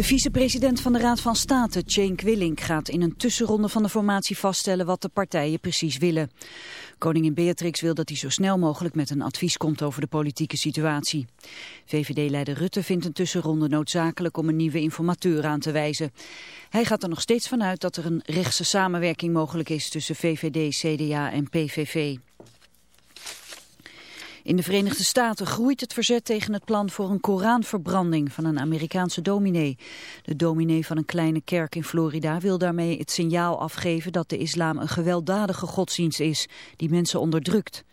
De vicepresident van de Raad van State, Cenk Willink, gaat in een tussenronde van de formatie vaststellen wat de partijen precies willen. Koningin Beatrix wil dat hij zo snel mogelijk met een advies komt over de politieke situatie. VVD-leider Rutte vindt een tussenronde noodzakelijk om een nieuwe informateur aan te wijzen. Hij gaat er nog steeds vanuit dat er een rechtse samenwerking mogelijk is tussen VVD, CDA en PVV. In de Verenigde Staten groeit het verzet tegen het plan voor een Koranverbranding van een Amerikaanse dominee. De dominee van een kleine kerk in Florida wil daarmee het signaal afgeven dat de islam een gewelddadige godsdienst is die mensen onderdrukt.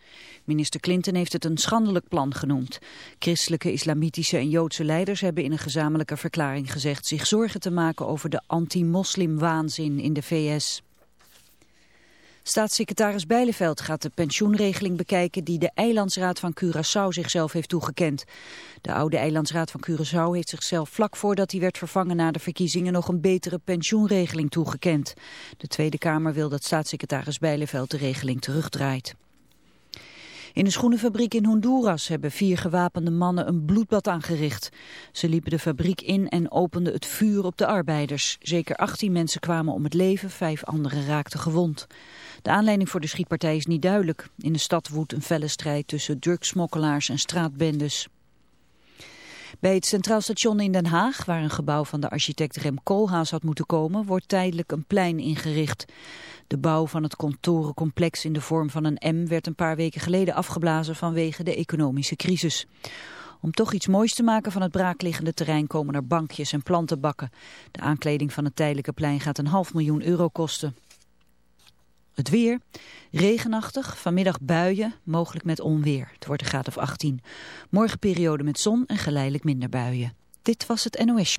Minister Clinton heeft het een schandelijk plan genoemd. Christelijke, islamitische en Joodse leiders hebben in een gezamenlijke verklaring gezegd zich zorgen te maken over de anti-moslim waanzin in de VS. Staatssecretaris Bijleveld gaat de pensioenregeling bekijken die de Eilandsraad van Curaçao zichzelf heeft toegekend. De oude Eilandsraad van Curaçao heeft zichzelf vlak voordat hij werd vervangen na de verkiezingen nog een betere pensioenregeling toegekend. De Tweede Kamer wil dat staatssecretaris Bijleveld de regeling terugdraait. In een schoenenfabriek in Honduras hebben vier gewapende mannen een bloedbad aangericht. Ze liepen de fabriek in en openden het vuur op de arbeiders. Zeker 18 mensen kwamen om het leven, vijf anderen raakten gewond. De aanleiding voor de schietpartij is niet duidelijk. In de stad woedt een felle strijd tussen drugsmokkelaars en straatbendes. Bij het Centraal Station in Den Haag, waar een gebouw van de architect Rem Koolhaas had moeten komen, wordt tijdelijk een plein ingericht. De bouw van het kantorencomplex in de vorm van een M werd een paar weken geleden afgeblazen vanwege de economische crisis. Om toch iets moois te maken van het braakliggende terrein komen er bankjes en plantenbakken. De aankleding van het tijdelijke plein gaat een half miljoen euro kosten. Het weer, regenachtig, vanmiddag buien, mogelijk met onweer. Het wordt een graad of 18. Morgen periode met zon en geleidelijk minder buien. Dit was het NOS.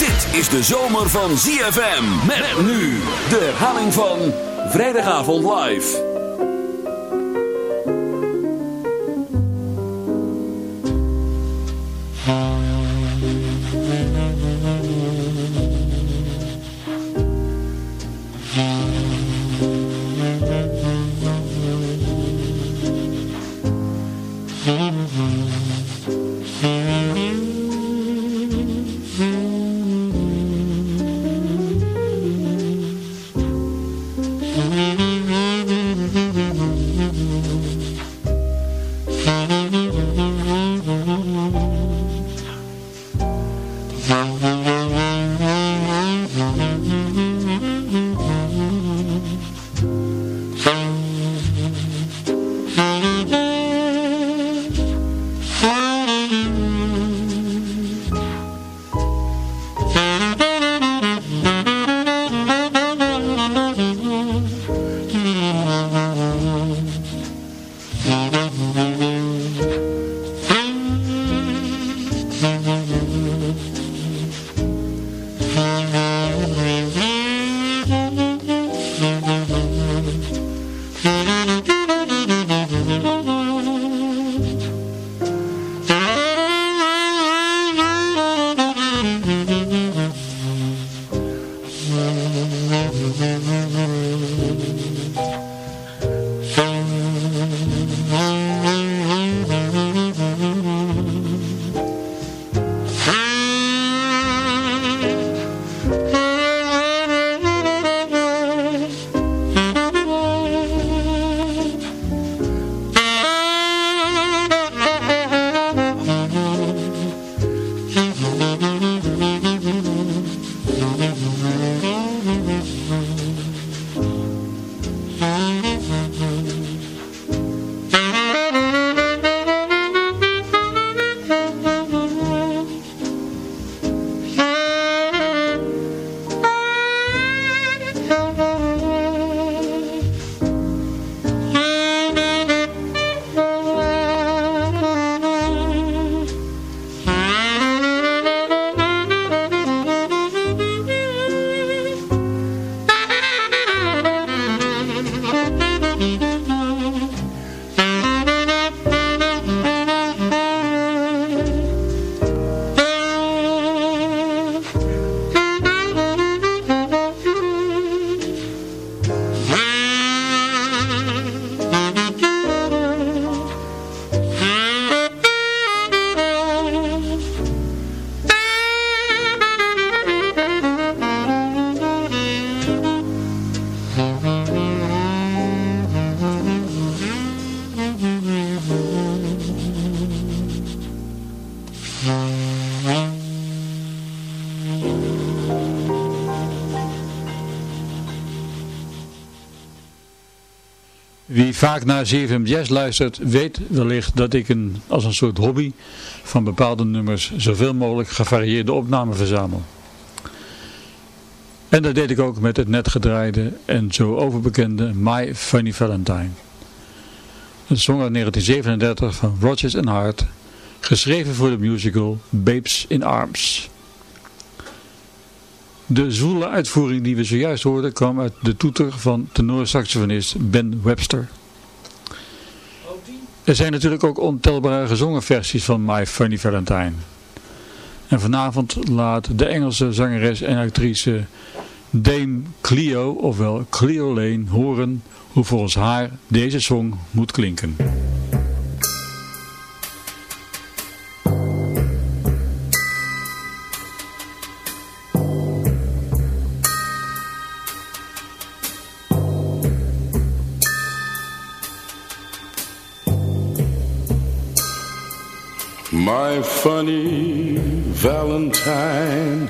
Dit is de zomer van ZFM. Met nu de herhaling van Vrijdagavond Live. Vaak naar ZFM Jazz luistert, weet wellicht dat ik een, als een soort hobby van bepaalde nummers zoveel mogelijk gevarieerde opnamen verzamel. En dat deed ik ook met het net gedraaide en zo overbekende My Funny Valentine. Een song uit 1937 van Rodgers and Hart, geschreven voor de musical Babes in Arms. De zwoele uitvoering die we zojuist hoorden kwam uit de toeter van tenorsaxofonist Ben Webster. Er zijn natuurlijk ook ontelbare gezongen versies van My Funny Valentine. En vanavond laat de Engelse zangeres en actrice Dame Cleo, ofwel Cleo Lane, horen hoe volgens haar deze song moet klinken. My funny Valentine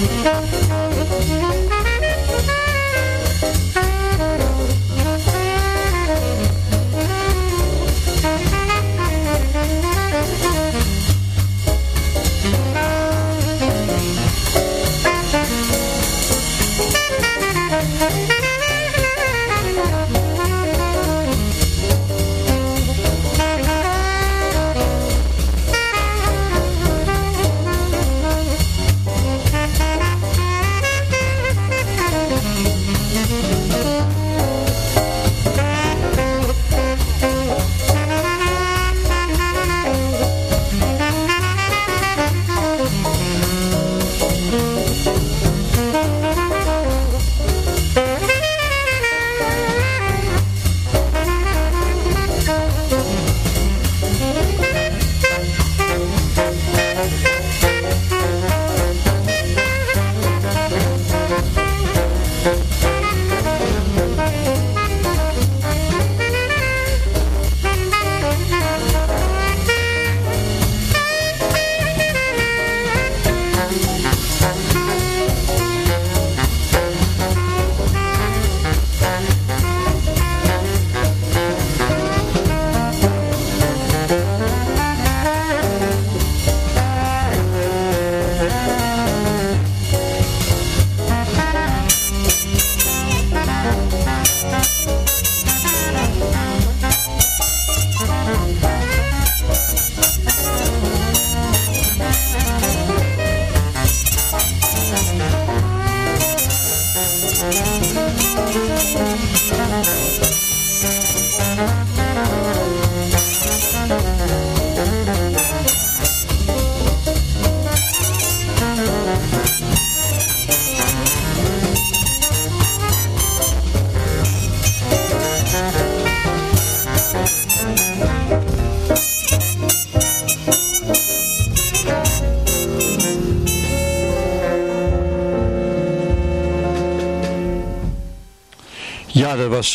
dat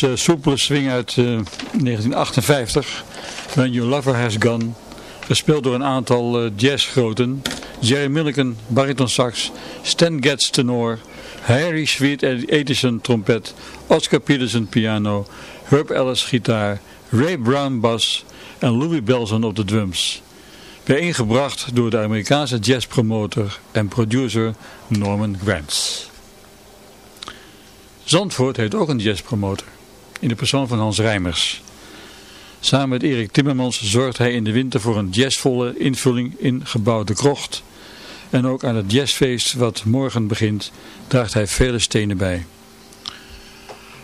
uh, soepele swing uit 1958. Eh, When Your Lover Has Gone. Gespeeld door een aantal uh, jazzgroten. Jerry Milliken, bariton sax. Stan Getz tenor. Harry Sweet Edison trompet. Oscar Peterson piano. Herb Ellis gitaar. Ray Brown bas. En Louis Belson op de drums. Bijeengebracht door de Amerikaanse jazzpromotor en producer Norman Granz. Zandvoort heeft ook een jazzpromotor, in de persoon van Hans Rijmers. Samen met Erik Timmermans zorgt hij in de winter voor een jazzvolle invulling in gebouw De Krocht. En ook aan het jazzfeest wat morgen begint, draagt hij vele stenen bij.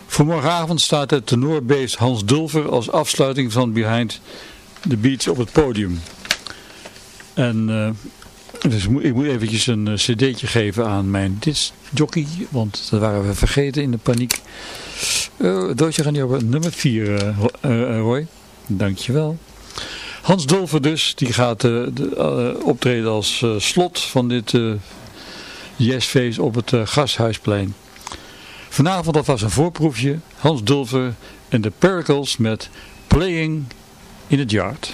Voor morgenavond staat het tenorbeest Hans Dulver als afsluiting van Behind the Beats op het podium. En uh, dus ik moet eventjes een uh, cd'tje geven aan mijn discjockey, want dat waren we vergeten in de paniek. Uh, Doodje gaan op nummer 4, uh, uh, Roy. Dankjewel. Hans Dolver dus, die gaat de, optreden als slot van dit jazzfeest op het Gashuisplein. Vanavond alvast een voorproefje. Hans Dulver en de Pericles met Playing in the Yard.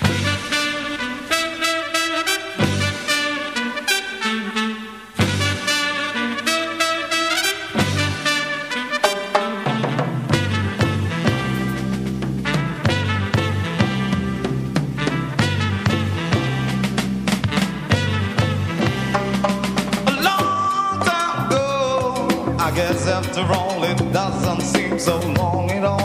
Doesn't seem so long at all.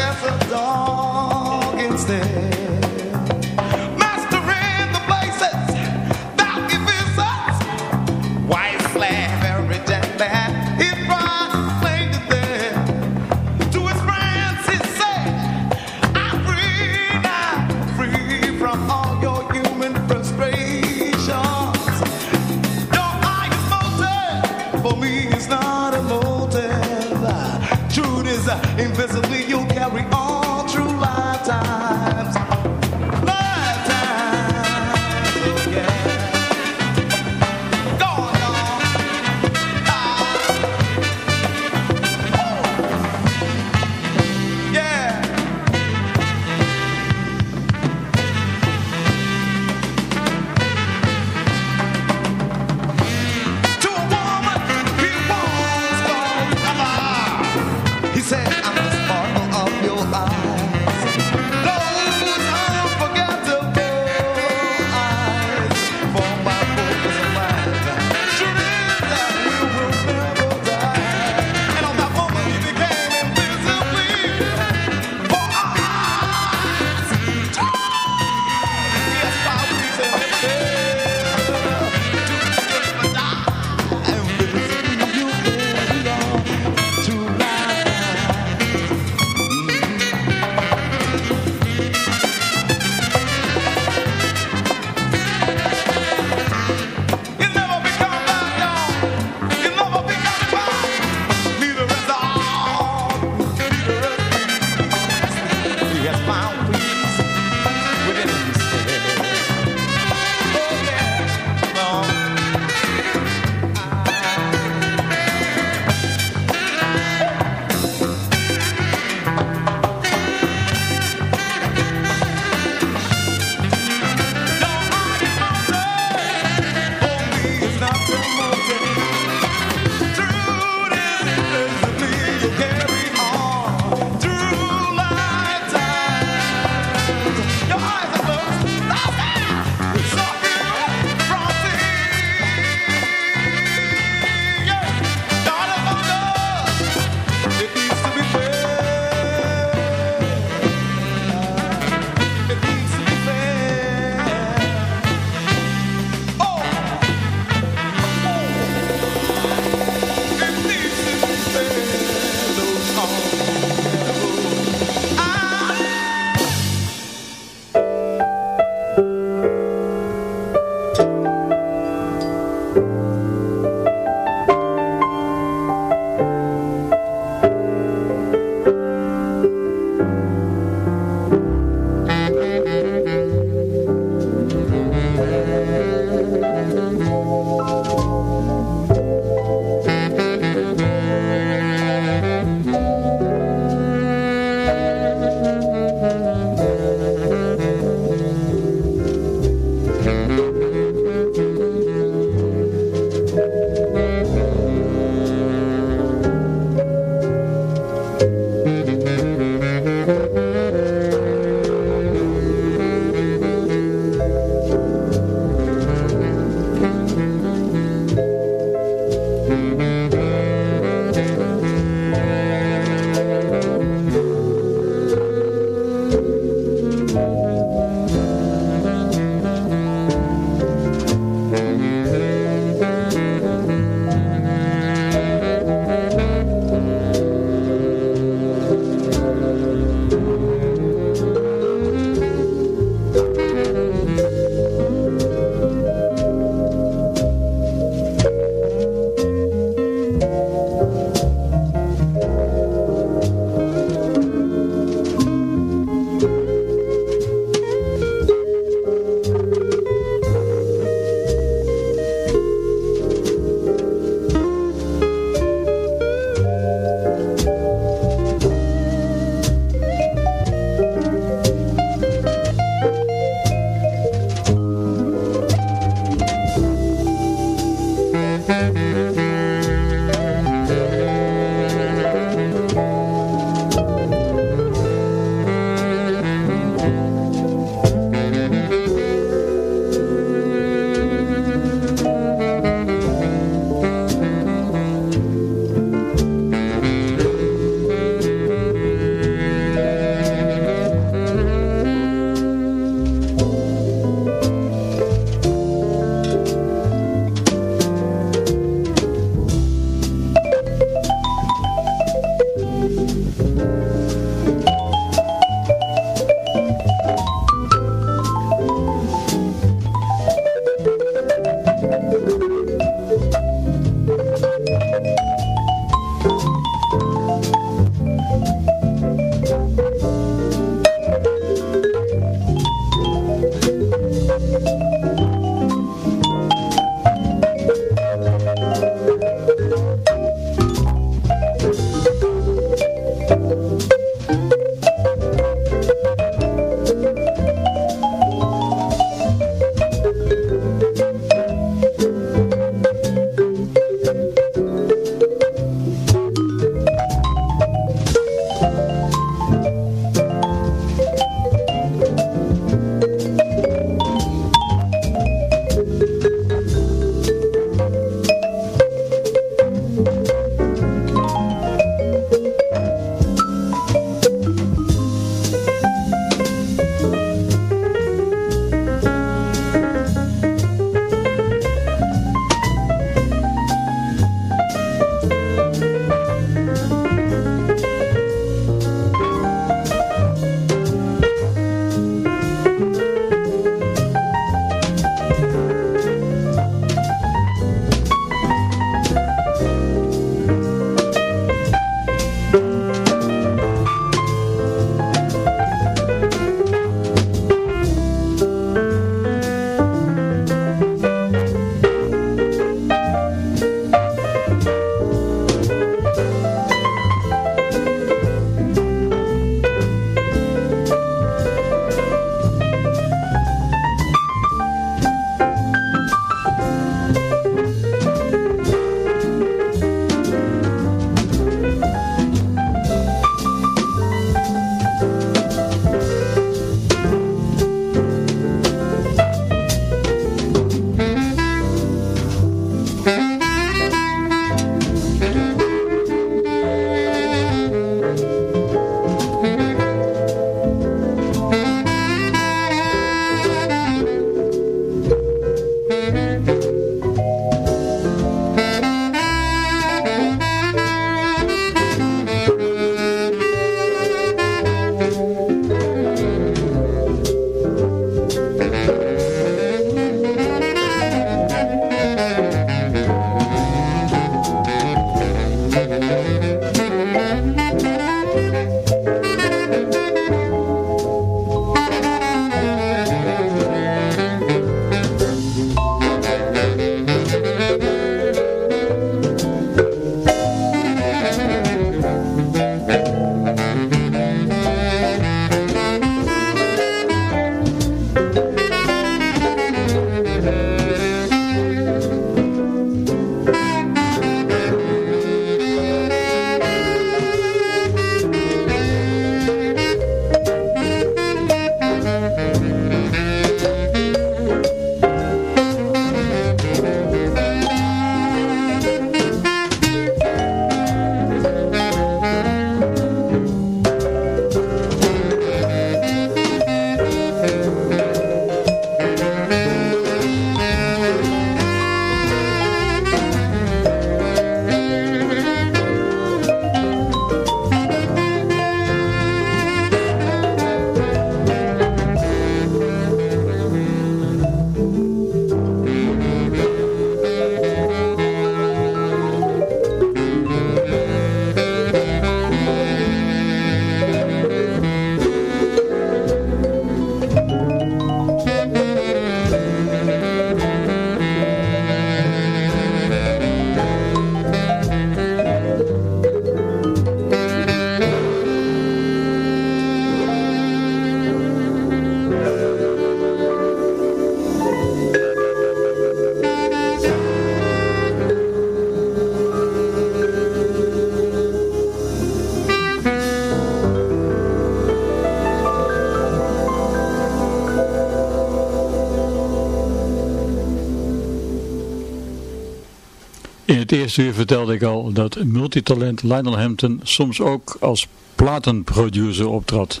Eerste vertelde ik al dat multitalent Lionel Hampton soms ook als platenproducer optrad.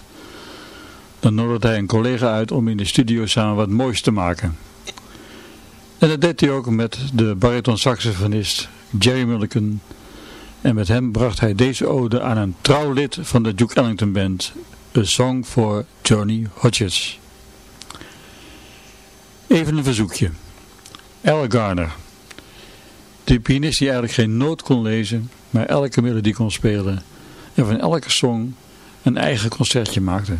Dan nodigde hij een collega uit om in de studio samen wat moois te maken. En dat deed hij ook met de bariton-saxofonist Jerry Mulligan. En met hem bracht hij deze ode aan een trouw lid van de Duke Ellington Band, A Song for Johnny Hodges. Even een verzoekje. Al Garner. De pianist die eigenlijk geen noot kon lezen, maar elke melodie kon spelen. En van elke song een eigen concertje maakte.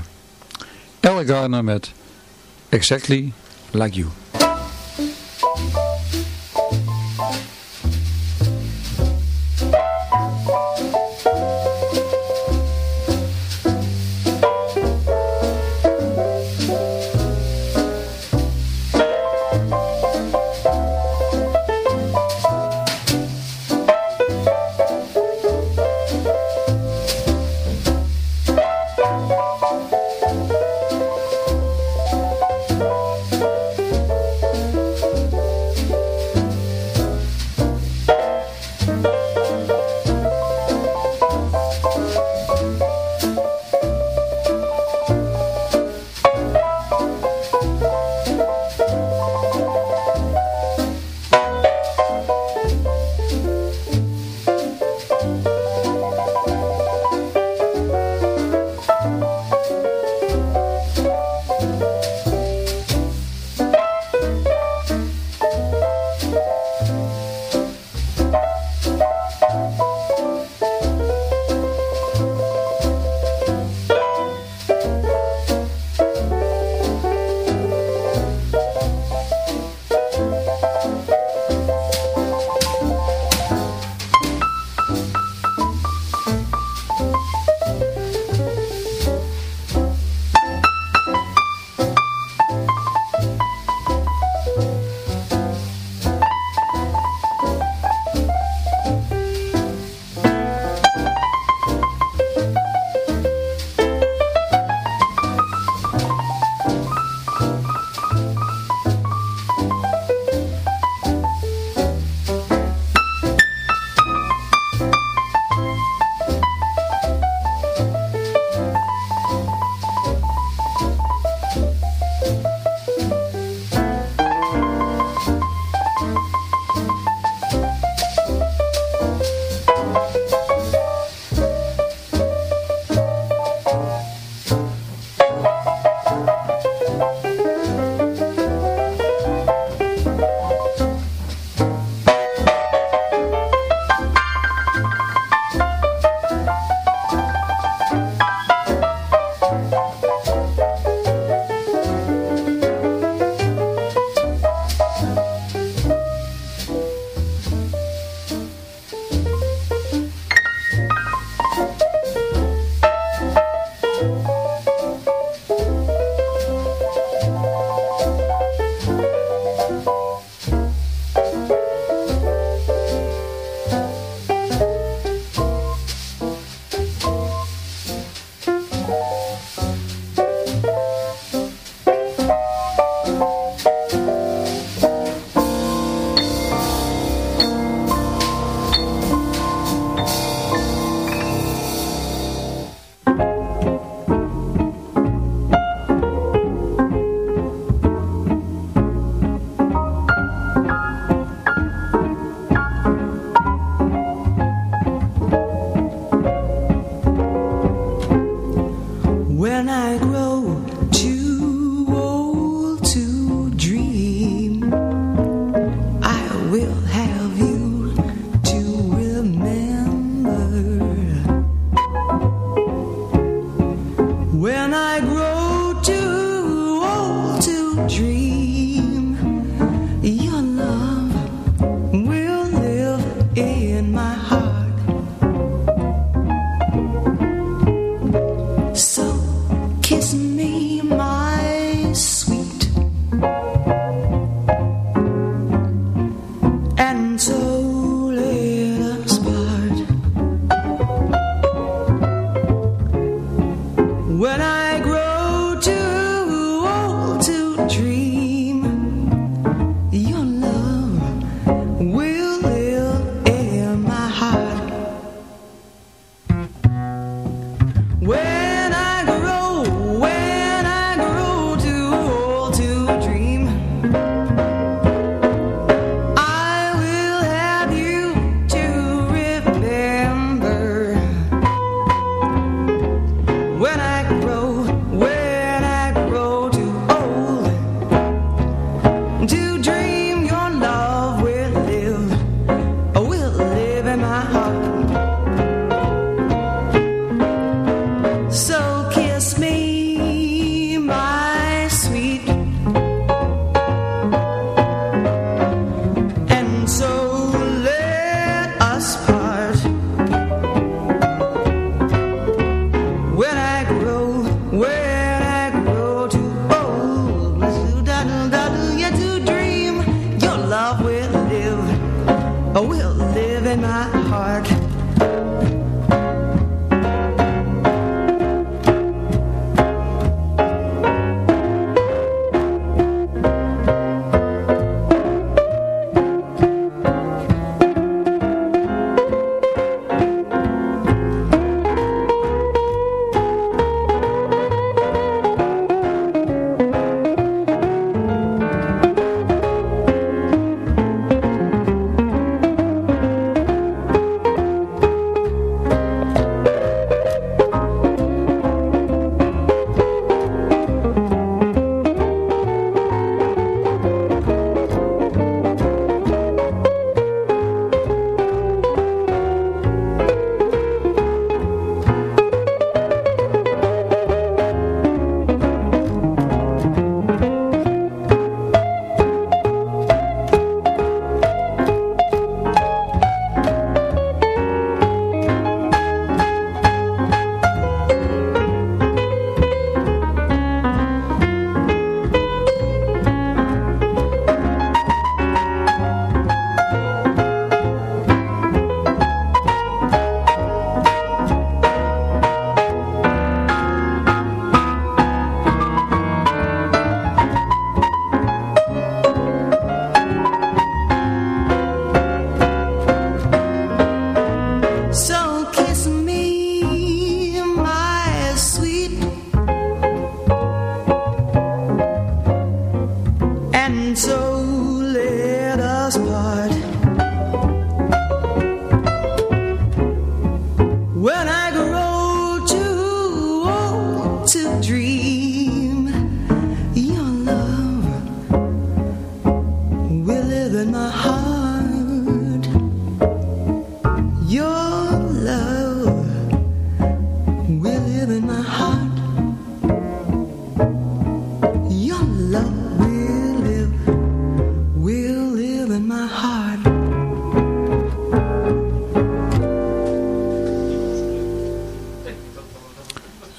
Al Garner met Exactly Like You.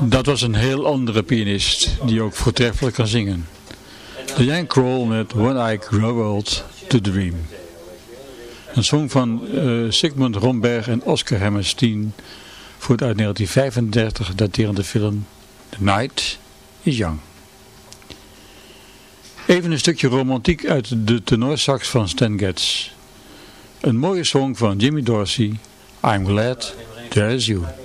Was een heel andere pianist die ook voortreffelijk kan zingen. Diane Kroll met When I Grow Old to Dream. Een song van uh, Sigmund Romberg en Oscar Hammerstein voor het uit 1935 daterende film The Night is Young. Even een stukje romantiek uit de tenorsax van Stan Getz. Een mooie song van Jimmy Dorsey, I'm Glad There's You.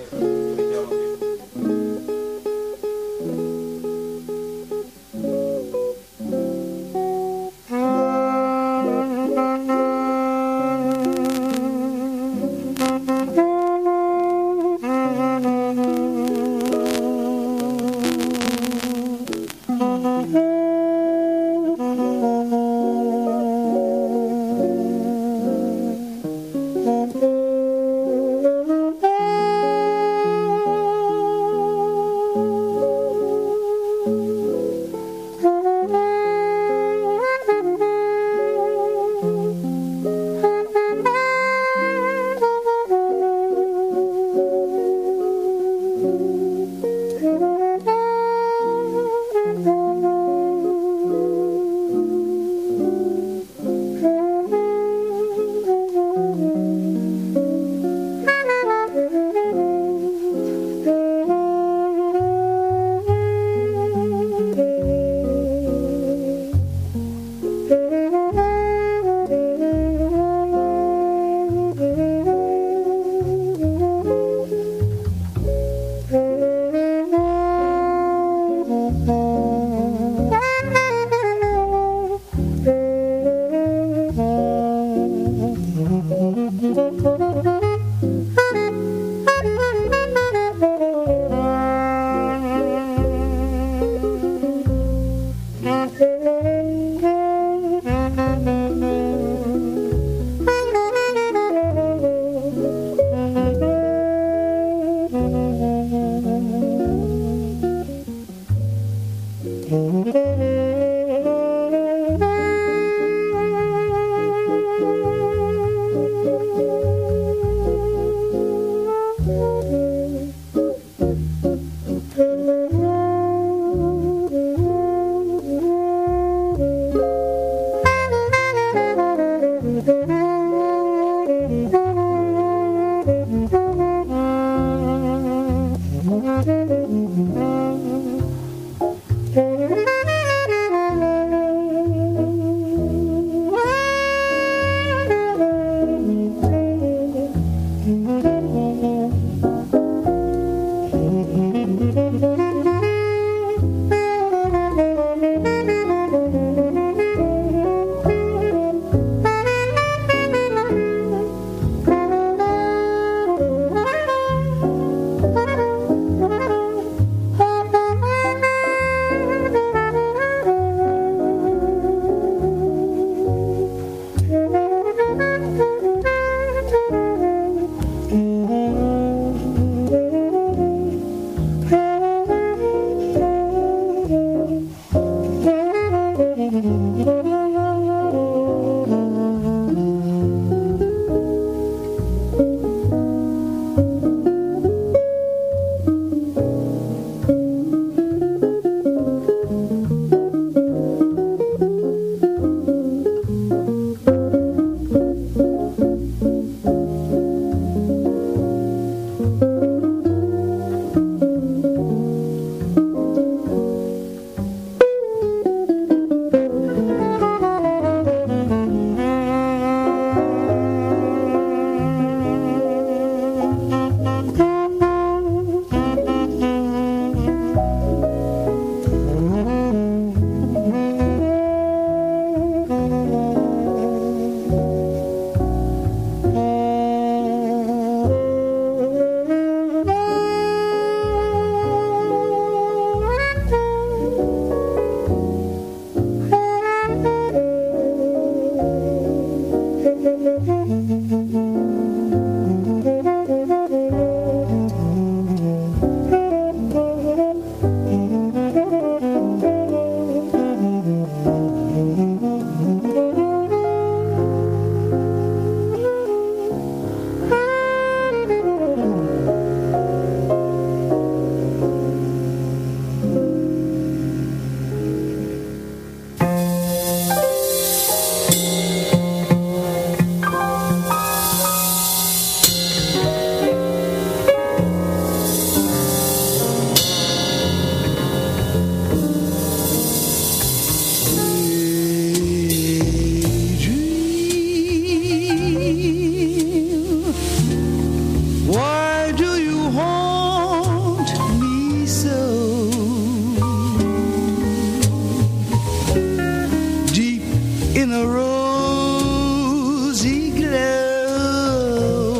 Glow,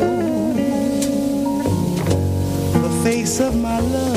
the face of my love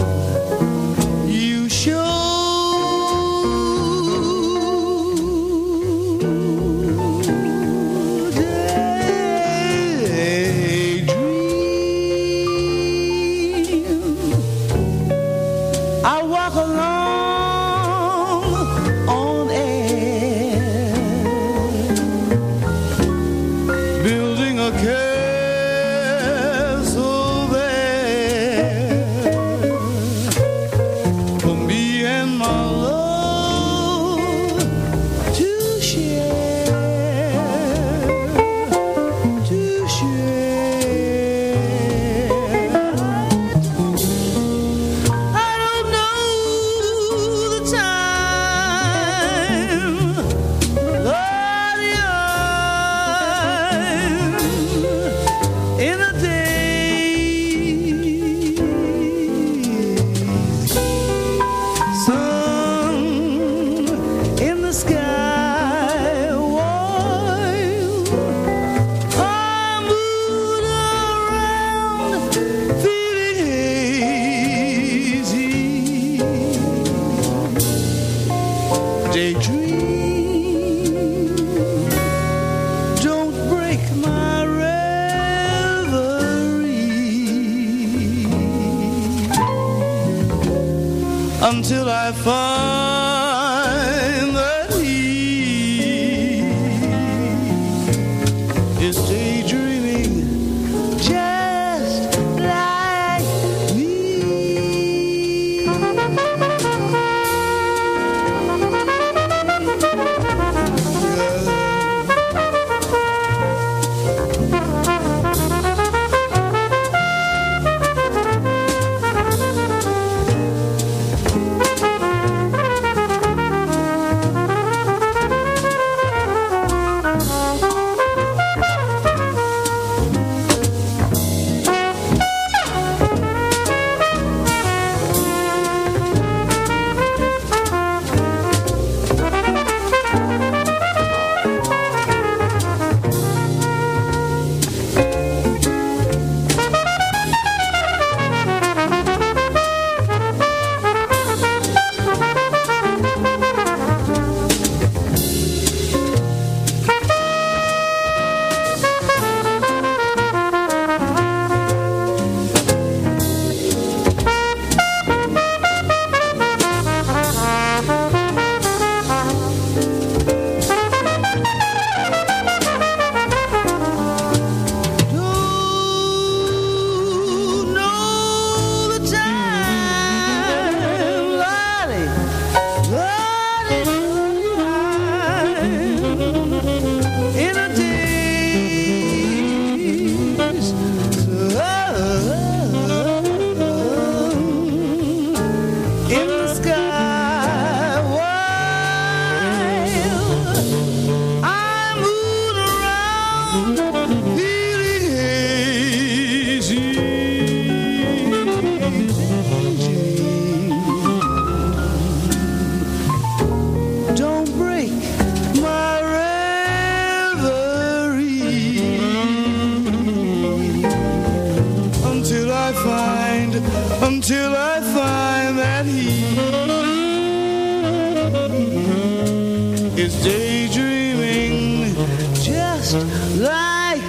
just like.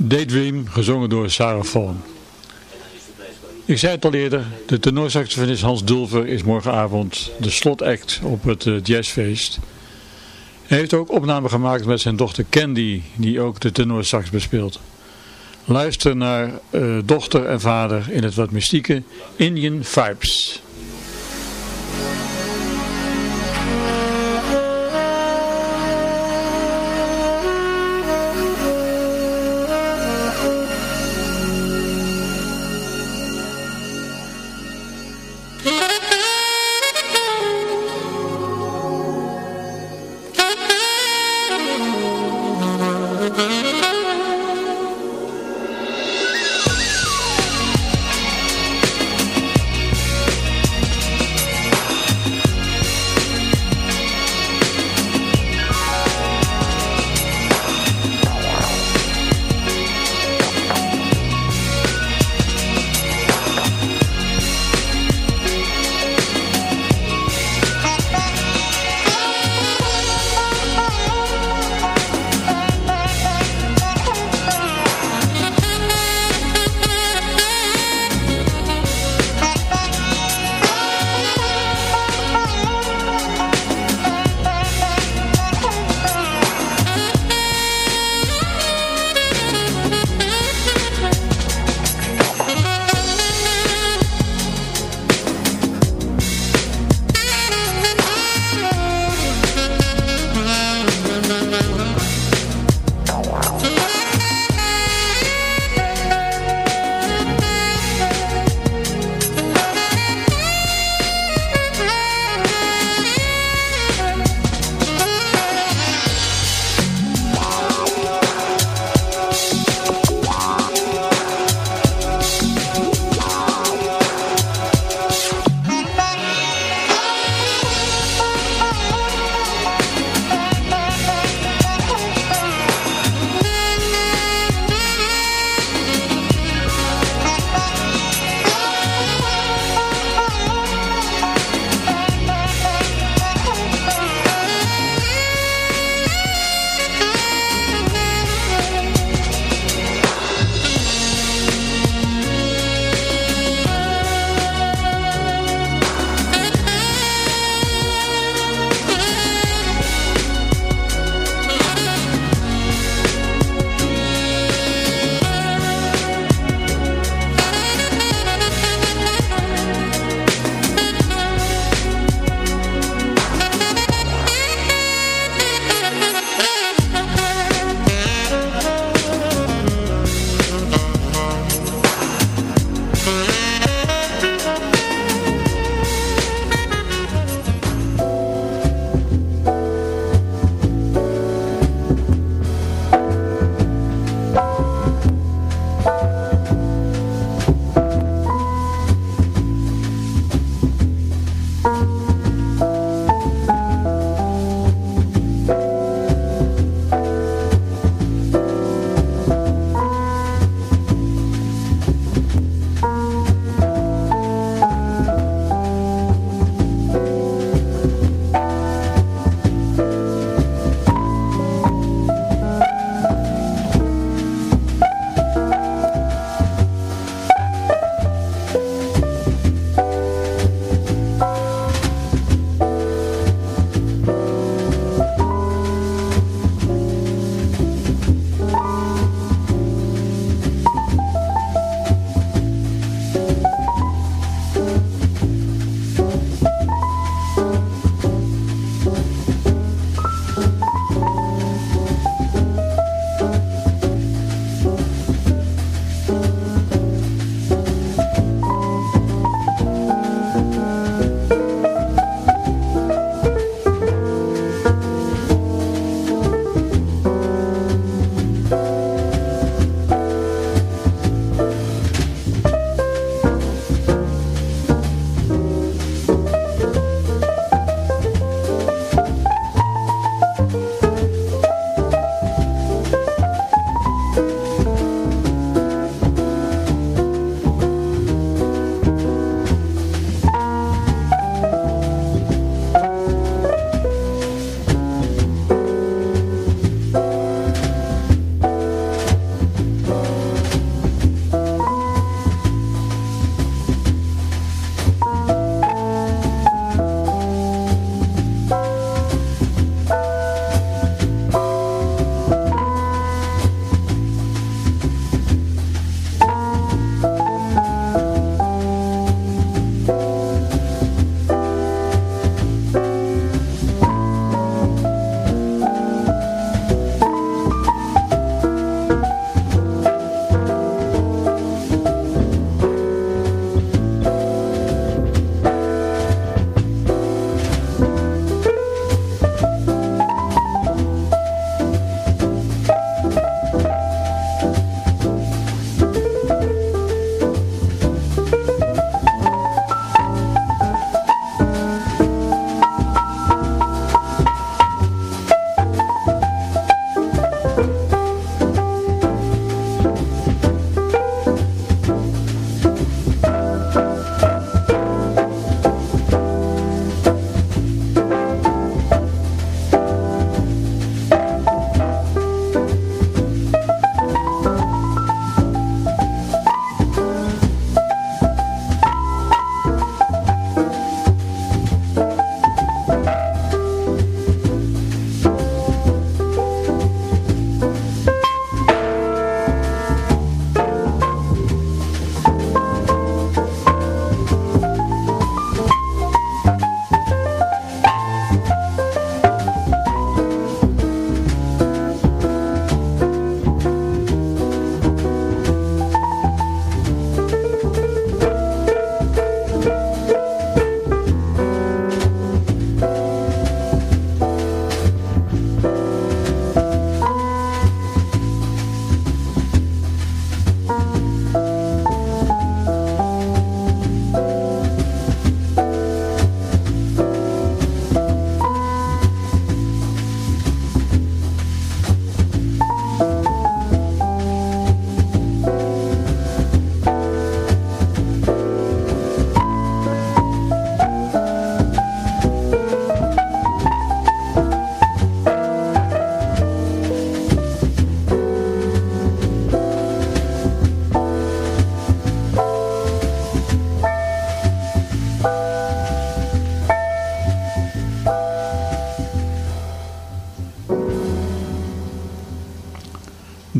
Daydream, gezongen door Sarah Vaughan. Ik zei het al eerder, de tenorsaxofonist Hans Dulver is morgenavond de slotact op het eh, jazzfeest. Hij heeft ook opname gemaakt met zijn dochter Candy, die ook de tenorsax bespeelt. Luister naar eh, dochter en vader in het wat mystieke Indian Vibes.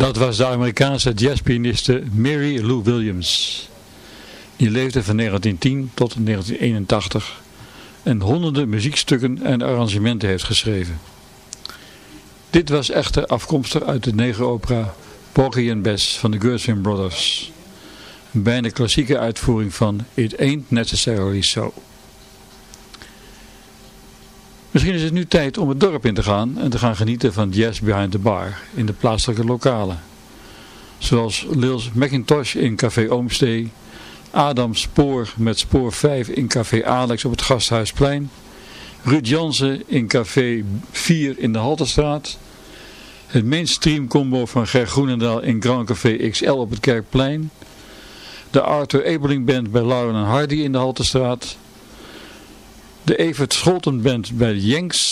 Dat was de Amerikaanse jazzpianiste Mary Lou Williams. Die leefde van 1910 tot 1981 en honderden muziekstukken en arrangementen heeft geschreven. Dit was echter afkomstig uit de negeropera Porgy and Bess van de Gershwin Brothers. Een bijna klassieke uitvoering van It Ain't Necessarily So. Misschien is het nu tijd om het dorp in te gaan en te gaan genieten van Jazz Behind the Bar in de plaatselijke lokalen. Zoals Lils McIntosh in Café Oomstee, Adam Spoor met Spoor 5 in Café Alex op het Gasthuisplein, Ruud Jansen in Café 4 in de Halterstraat, het mainstream combo van Ger Groenendaal in Grand Café XL op het Kerkplein, de Arthur Ebeling Band bij Lauren en Hardy in de Halterstraat, de Evert Scholten Band bij Jenks